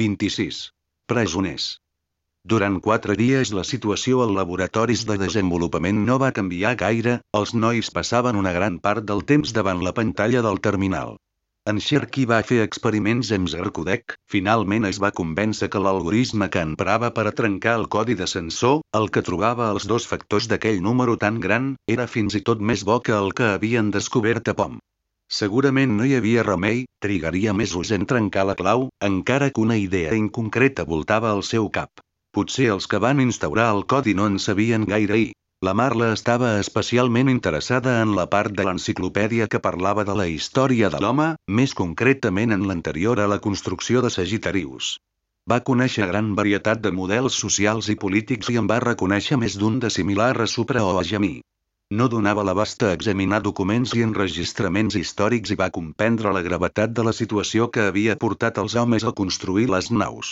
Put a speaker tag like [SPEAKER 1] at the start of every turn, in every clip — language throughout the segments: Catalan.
[SPEAKER 1] 26. Presoners. Durant quatre dies la situació als laboratoris de desenvolupament no va canviar gaire, els nois passaven una gran part del temps davant la pantalla del terminal. En Cherky va fer experiments amb Zercodec, finalment es va convèncer que l'algorisme que emprava per a trencar el codi de sensor, el que trobava els dos factors d'aquell número tan gran, era fins i tot més bo que el que havien descobert a POM. Segurament no hi havia remei, trigaria mesos en trencar la clau, encara que una idea inconcreta voltava al seu cap. Potser els que van instaurar el codi no en sabien gaire i, la Marla estava especialment interessada en la part de l'enciclopèdia que parlava de la història de l'home, més concretament en l'anterior a la construcció de Sagitarius. Va conèixer gran varietat de models socials i polítics i en va reconèixer més d'un de similar a Supra o a Gemí. No donava l'abast a examinar documents i enregistraments històrics i va comprendre la gravetat de la situació que havia portat els homes a construir les naus.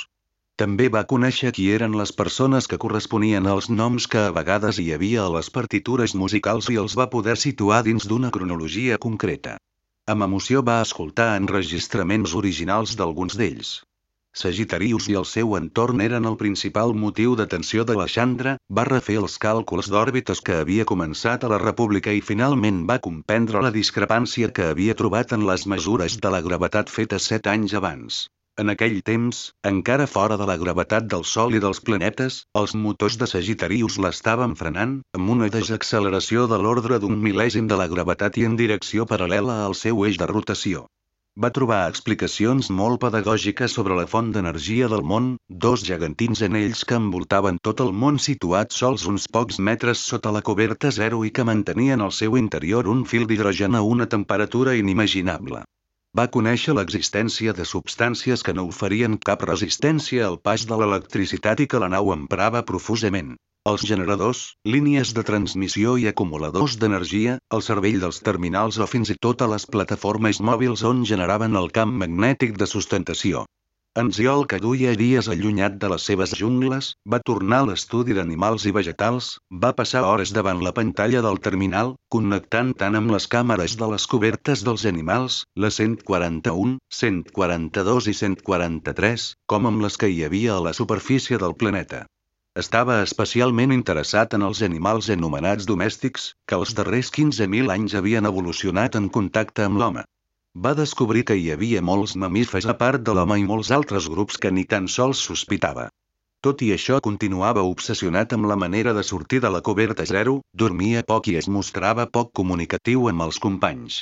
[SPEAKER 1] També va conèixer qui eren les persones que corresponien als noms que a vegades hi havia a les partitures musicals i els va poder situar dins d'una cronologia concreta. Amb emoció va escoltar enregistraments originals d'alguns d'ells. Sagitarius i el seu entorn eren el principal motiu d'atenció de la Chandra, va refer els càlculs d'òrbites que havia començat a la República i finalment va comprendre la discrepància que havia trobat en les mesures de la gravetat fetes set anys abans. En aquell temps, encara fora de la gravetat del Sol i dels planetes, els motors de Sagitarius l'estaven frenant, amb una desacceleració de l'ordre d'un mil·lèsim de la gravetat i en direcció paral·lela al seu eix de rotació. Va trobar explicacions molt pedagògiques sobre la font d'energia del món, dos gegantins anells que envoltaven tot el món situat sols uns pocs metres sota la coberta zero i que mantenien al seu interior un fil d'hidrogen a una temperatura inimaginable. Va conèixer l'existència de substàncies que no oferien cap resistència al pas de l'electricitat i que la nau emprava profusament. Els generadors, línies de transmissió i acumuladors d'energia, el cervell dels terminals o fins i tot a les plataformes mòbils on generaven el camp magnètic de sustentació. Anziol que duia dies allunyat de les seves jungles, va tornar a l'estudi d'animals i vegetals, va passar hores davant la pantalla del terminal, connectant tant amb les càmeres de les cobertes dels animals, la 141, 142 i 143, com amb les que hi havia a la superfície del planeta. Estava especialment interessat en els animals anomenats domèstics, que els darrers 15.000 anys havien evolucionat en contacte amb l'home. Va descobrir que hi havia molts mamífers a part de l'home i molts altres grups que ni tan sols sospitava. Tot i això continuava obsessionat amb la manera de sortir de la coberta zero, dormia poc i es mostrava poc comunicatiu amb els companys.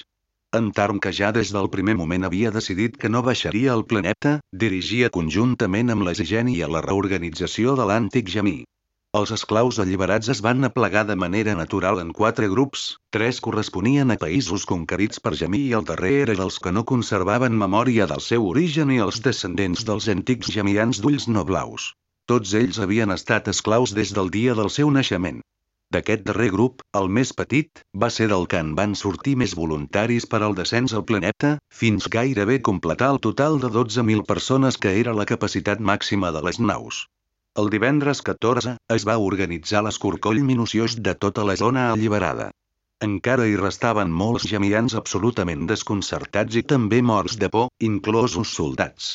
[SPEAKER 1] En Tarm que ja des del primer moment havia decidit que no baixaria al planeta, dirigia conjuntament amb la Zigeni a la reorganització de l'àntic Jamí. Els esclaus alliberats es van aplegar de manera natural en quatre grups, tres corresponien a països conquerits per Jamí i el darrer era dels que no conservaven memòria del seu origen i els descendents dels antics jamians d'ulls no blaus. Tots ells havien estat esclaus des del dia del seu naixement. D'aquest darrer grup, el més petit, va ser del que en van sortir més voluntaris per al descens al planeta, fins gairebé completar el total de 12.000 persones que era la capacitat màxima de les naus. El divendres 14, es va organitzar l'escorcoll minuciós de tota la zona alliberada. Encara hi restaven molts gemians absolutament desconcertats i també morts de por, inclosos soldats.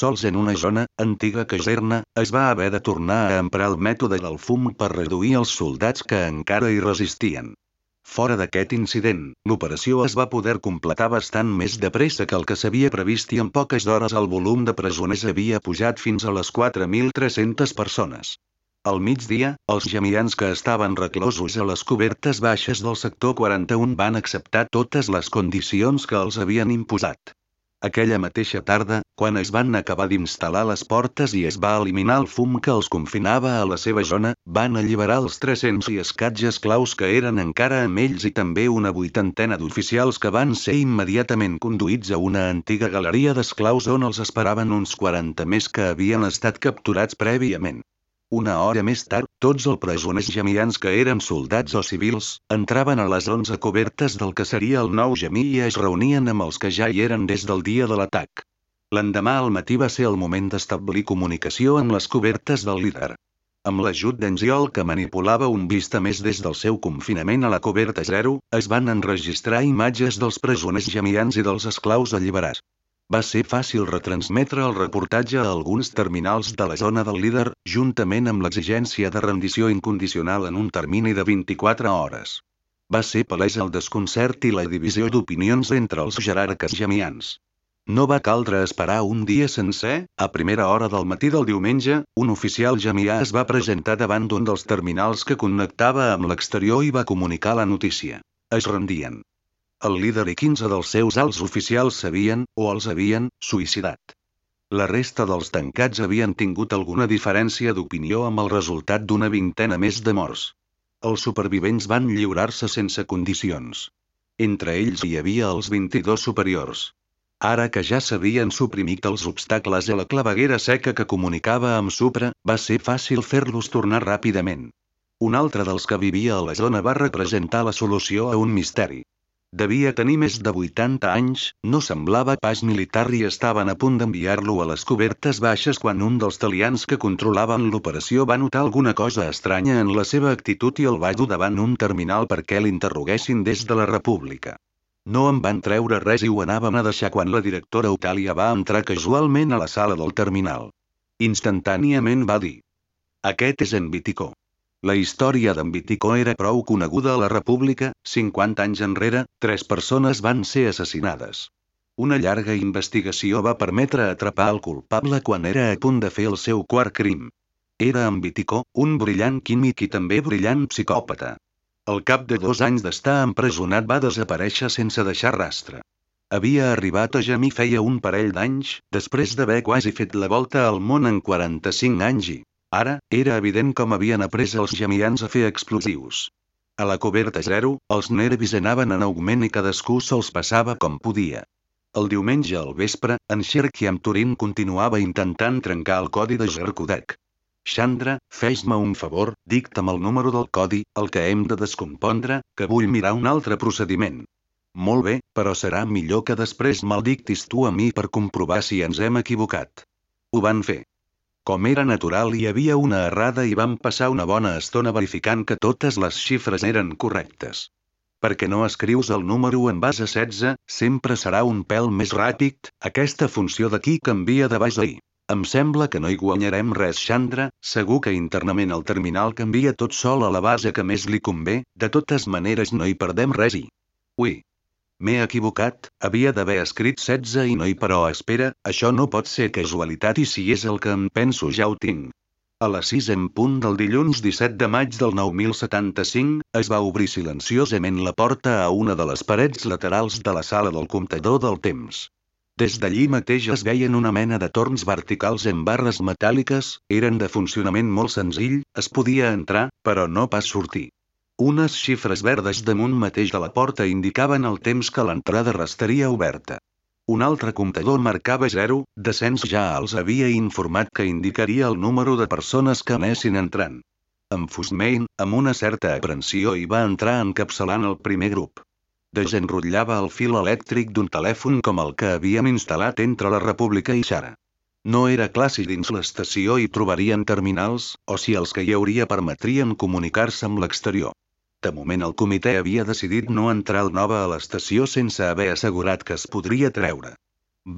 [SPEAKER 1] Sols en una zona, antiga caserna, es va haver de tornar a emprar el mètode del fum per reduir els soldats que encara hi resistien. Fora d'aquest incident, l'operació es va poder completar bastant més de pressa que el que s'havia previst i en poques hores el volum de presoners havia pujat fins a les 4.300 persones. Al migdia, els gemians que estaven reclosos a les cobertes baixes del sector 41 van acceptar totes les condicions que els havien imposat. Aquella mateixa tarda, quan es van acabar d'instal·lar les portes i es va eliminar el fum que els confinava a la seva zona, van alliberar els 300 i escatges claus que eren encara amb ells i també una vuitantena d'oficials que van ser immediatament conduïts a una antiga galeria d'esclaus on els esperaven uns 40 més que havien estat capturats prèviament. Una hora més tard, tots els presoners gemians que eren soldats o civils, entraven a les 11 cobertes del que seria el nou gemí i es reunien amb els que ja hi eren des del dia de l'atac. L'endemà al matí va ser el moment d'establir comunicació amb les cobertes del líder. Amb l'ajut d'Enziol que manipulava un vista més des del seu confinament a la coberta zero, es van enregistrar imatges dels presoners gemians i dels esclaus alliberats. Va ser fàcil retransmetre el reportatge a alguns terminals de la zona del líder, juntament amb l'exigència de rendició incondicional en un termini de 24 hores. Va ser palès el desconcert i la divisió d'opinions entre els jerarques gemians. No va caldre esperar un dia sencer, a primera hora del matí del diumenge, un oficial jamià es va presentar davant d'un dels terminals que connectava amb l'exterior i va comunicar la notícia. Es rendien. El líder i 15 dels seus alts oficials s'havien, o els havien, suïcidat. La resta dels tancats havien tingut alguna diferència d'opinió amb el resultat d'una vintena més de morts. Els supervivents van lliurar-se sense condicions. Entre ells hi havia els 22 superiors. Ara que ja s'havien suprimit els obstacles a la claveguera seca que comunicava amb Supra, va ser fàcil fer-los tornar ràpidament. Un altre dels que vivia a la zona va representar la solució a un misteri. Devia tenir més de 80 anys, no semblava pas militar i estaven a punt d'enviar-lo a les cobertes baixes quan un dels talians que controlaven l'operació va notar alguna cosa estranya en la seva actitud i el va dur davant un terminal perquè l'interroguessin des de la República. No em van treure res i ho anàvem a deixar quan la directora Otàlia va entrar casualment a la sala del terminal. Instantàniament va dir. Aquest és en Viticó. La història d'en Viticó era prou coneguda a la República, 50 anys enrere, tres persones van ser assassinades. Una llarga investigació va permetre atrapar el culpable quan era a punt de fer el seu quart crim. Era en Viticó, un brillant químic i també brillant psicòpata. Al cap de dos anys d'estar empresonat va desaparèixer sense deixar rastre. Havia arribat a gemir feia un parell d'anys, després d'haver quasi fet la volta al món en 45 anys i, ara, era evident com havien après els gemians a fer explosius. A la coberta zero, els nervis anaven en augment i cadascú se'ls passava com podia. El diumenge al vespre, en Sherky amb Turin continuava intentant trencar el codi de Jerkudek. Chandra, fes-me un favor, dicta'm el número del codi, el que hem de descompondre, que vull mirar un altre procediment. Molt bé, però serà millor que després me'l dictis tu a mi per comprovar si ens hem equivocat. Ho van fer. Com era natural hi havia una errada i vam passar una bona estona verificant que totes les xifres eren correctes. Perquè no escrius el número en base 16, sempre serà un pèl més ràpid, aquesta funció d'aquí canvia de a i. Em sembla que no hi guanyarem res Chandra, segur que internament el terminal canvia tot sol a la base que més li convé, de totes maneres no hi perdem res i... Ui! M'he equivocat, havia d'haver escrit 16 i no hi però espera, això no pot ser casualitat i si és el que em penso ja ho tinc. A les 6 en punt del dilluns 17 de maig del 9075, es va obrir silenciosament la porta a una de les parets laterals de la sala del comptador del temps. Des d'allí mateix es veien una mena de torns verticals en barres metàl·liques, eren de funcionament molt senzill, es podia entrar, però no pas sortir. Unes xifres verdes damunt mateix de la porta indicaven el temps que l'entrada restaria oberta. Un altre comptador marcava 0, descens ja els havia informat que indicaria el número de persones que anessin entrant. En Fusmain, amb una certa aprensió hi va entrar encapçalant el primer grup desenrotllava el fil elèctric d'un telèfon com el que havíem instal·lat entre la República i Xara. No era clar si dins l'estació hi trobarien terminals, o si els que hi hauria permetrien comunicar-se amb l'exterior. De moment el comitè havia decidit no entrar el nova a l'estació sense haver assegurat que es podria treure.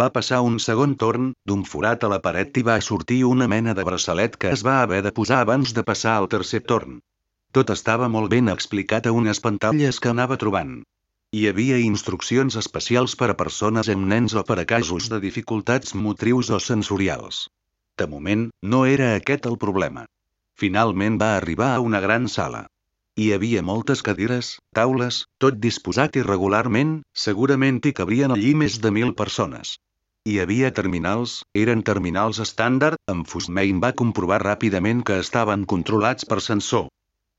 [SPEAKER 1] Va passar un segon torn, d'un forat a la paret i va sortir una mena de braçalet que es va haver de posar abans de passar al tercer torn. Tot estava molt ben explicat a unes pantalles que anava trobant. Hi havia instruccions especials per a persones amb nens o per a casos de dificultats motrius o sensorials. De moment, no era aquest el problema. Finalment va arribar a una gran sala. Hi havia moltes cadires, taules, tot disposat irregularment, segurament hi cabrien allí més de mil persones. Hi havia terminals, eren terminals estàndard, en Fusmain va comprovar ràpidament que estaven controlats per sensor.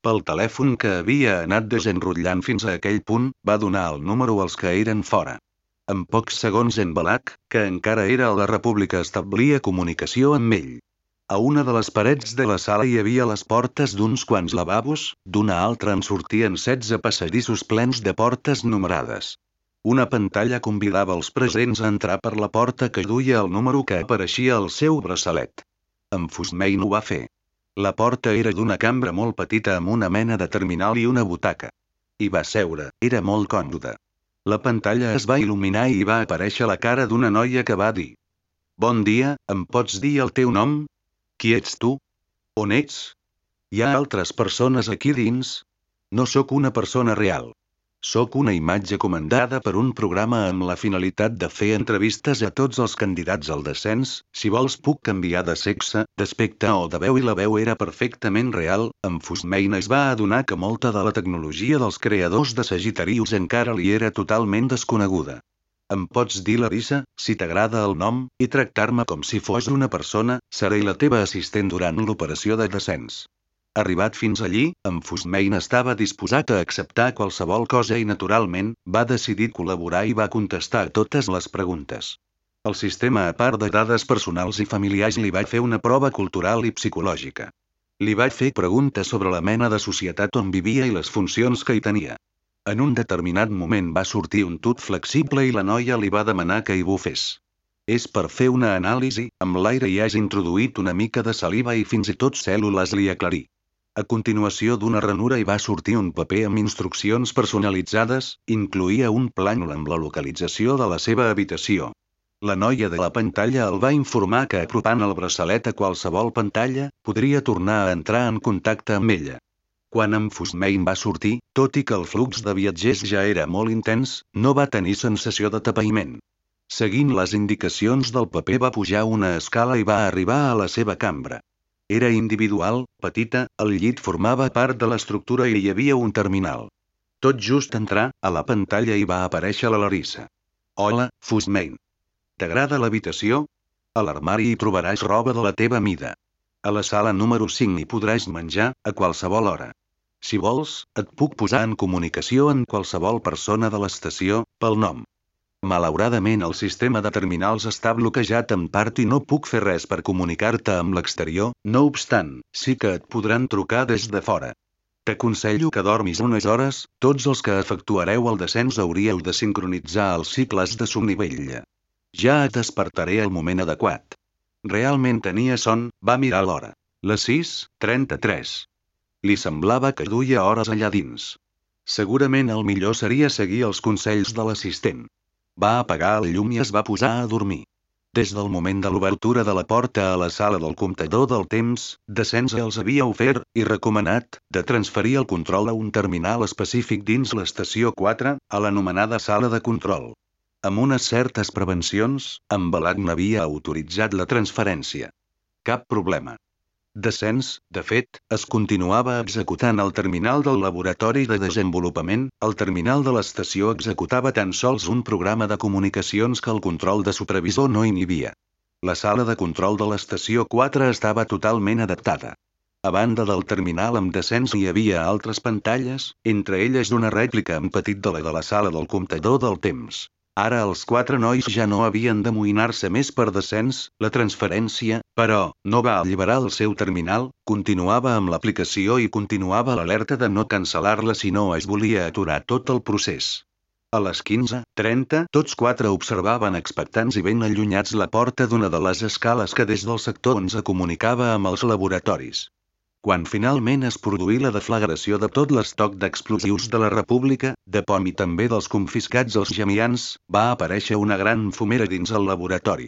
[SPEAKER 1] Pel telèfon que havia anat desenrotllant fins a aquell punt, va donar el número als que eren fora. En pocs segons en Balak, que encara era a la República establia comunicació amb ell. A una de les parets de la sala hi havia les portes d'uns quants lavabos, d'una altra en sortien 16 passadissos plens de portes numerades. Una pantalla convidava els presents a entrar per la porta que duia el número que apareixia al seu braçalet. En Fusmain ho va fer. La porta era d'una cambra molt petita amb una mena de terminal i una butaca. Hi va seure, era molt còmode. La pantalla es va il·luminar i va aparèixer la cara d'una noia que va dir. Bon dia, em pots dir el teu nom? Qui ets tu? On ets? Hi ha altres persones aquí dins? No sóc una persona real. Soc una imatge comandada per un programa amb la finalitat de fer entrevistes a tots els candidats al descens, si vols puc canviar de sexe, d'aspecte o de veu i la veu era perfectament real, en Fusmain es va adonar que molta de la tecnologia dels creadors de Sagittarius encara li era totalment desconeguda. Em pots dir Larissa, si t'agrada el nom, i tractar-me com si fos una persona, seré la teva assistent durant l'operació de descens. Arribat fins allí, en Fusmain estava disposat a acceptar qualsevol cosa i naturalment, va decidir col·laborar i va contestar totes les preguntes. El sistema a part de dades personals i familiars li va fer una prova cultural i psicològica. Li vaig fer preguntes sobre la mena de societat on vivia i les funcions que hi tenia. En un determinat moment va sortir un tut flexible i la noia li va demanar que hi bufés. És per fer una anàlisi, amb l'aire hi has introduït una mica de saliva i fins i tot cèl·lules li aclarí. A continuació d'una ranura hi va sortir un paper amb instruccions personalitzades, incluïa un plànol amb la localització de la seva habitació. La noia de la pantalla el va informar que apropant el braçalet a qualsevol pantalla, podria tornar a entrar en contacte amb ella. Quan en Fusmain va sortir, tot i que el flux de viatgers ja era molt intens, no va tenir sensació de tapaïment. Seguint les indicacions del paper va pujar una escala i va arribar a la seva cambra. Era individual, petita, el llit formava part de l'estructura i hi havia un terminal. Tot just entrar, a la pantalla hi va aparèixer la Larissa. Hola, Fusmain. T'agrada l'habitació? A l'armari hi trobaràs roba de la teva mida. A la sala número 5 hi podràs menjar, a qualsevol hora. Si vols, et puc posar en comunicació amb qualsevol persona de l'estació, pel nom. Malauradament el sistema de terminals està bloquejat en part i no puc fer res per comunicar-te amb l'exterior, no obstant, sí que et podran trucar des de fora. T'aconsello que dormis unes hores, tots els que efectuareu el descens hauríeu de sincronitzar els cicles de somnivell. Ja et despertaré al moment adequat. Realment tenia son, va mirar l'hora. Les 6.33. Li semblava que duia hores allà dins. Segurament el millor seria seguir els consells de l'assistent. Va apagar el llum i es va posar a dormir. Des del moment de l'obertura de la porta a la sala del comptador del temps, Descens els havia ofert, i recomanat, de transferir el control a un terminal específic dins l'estació 4, a l'anomenada sala de control. Amb unes certes prevencions, en Balat n'havia autoritzat la transferència. Cap problema. Descens, de fet, es continuava executant al terminal del laboratori de desenvolupament, el terminal de l'estació executava tan sols un programa de comunicacions que el control de supervisor no inhibia. La sala de control de l'estació 4 estava totalment adaptada. A banda del terminal amb descens hi havia altres pantalles, entre elles una rèplica en petit de la de la sala del comptador del temps. Ara els quatre nois ja no havien d'amoïnar-se més per descens, la transferència, però, no va alliberar el seu terminal, continuava amb l'aplicació i continuava l'alerta de no cancel·lar-la si no es volia aturar tot el procés. A les 15.30, tots quatre observaven expectants i ben allunyats la porta d'una de les escales que des del sector ens comunicava amb els laboratoris. Quan finalment es produí la deflagració de tot l'estoc d'explosius de la República, de POM i també dels confiscats als gemians, va aparèixer una gran fumera dins el laboratori.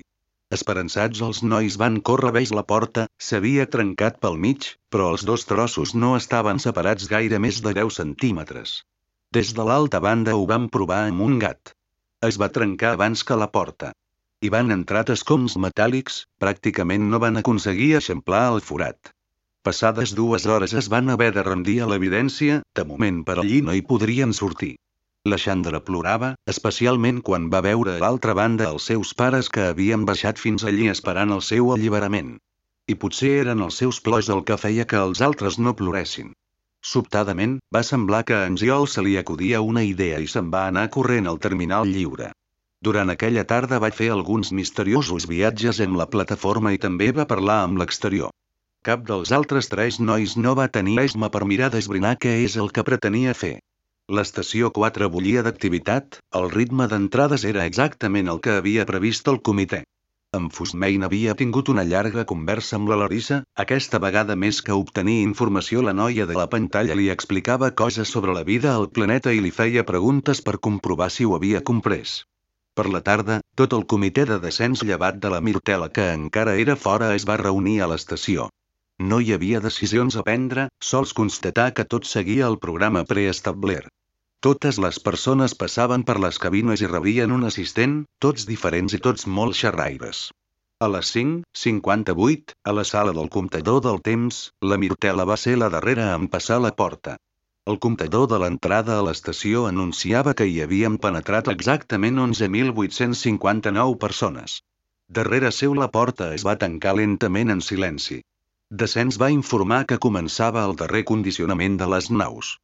[SPEAKER 1] Esperançats els nois van córrer veig la porta, s'havia trencat pel mig, però els dos trossos no estaven separats gaire més de 10 centímetres. Des de l'alta banda ho van provar amb un gat. Es va trencar abans que la porta. Hi van entrar escombs metàl·lics, pràcticament no van aconseguir eixamplar el forat. Passades dues hores es van haver de rendir a l'evidència, de moment per allí no hi podrien sortir. La Xandra plorava, especialment quan va veure a l'altra banda els seus pares que havien baixat fins allí esperant el seu alliberament. I potser eren els seus plors el que feia que els altres no ploressin. Sobtadament, va semblar que a en Giol se li acudia una idea i se'n va anar corrent al terminal lliure. Durant aquella tarda va fer alguns misteriosos viatges amb la plataforma i també va parlar amb l'exterior. Cap dels altres tres nois no va tenir esma per mirar d'esbrinar què és el que pretenia fer. L'estació 4 bullia d'activitat, el ritme d'entrades era exactament el que havia previst el comitè. En Fusmain havia tingut una llarga conversa amb la Larissa, aquesta vegada més que obtenir informació la noia de la pantalla li explicava coses sobre la vida al planeta i li feia preguntes per comprovar si ho havia comprès. Per la tarda, tot el comitè de descens llevat de la Mirtela que encara era fora es va reunir a l'estació. No hi havia decisions a prendre, sols constatar que tot seguia el programa preestablert. Totes les persones passaven per les cabines i rebien un assistent, tots diferents i tots molt xerraires. A les 5.58, a la sala del comptador del temps, la Mirtela va ser la darrera en passar la porta. El comptador de l'entrada a l'estació anunciava que hi havien penetrat exactament 11.859 persones. Darrere seu la porta es va tancar lentament en silenci. Descens va informar que començava el darrer condicionament de les naus.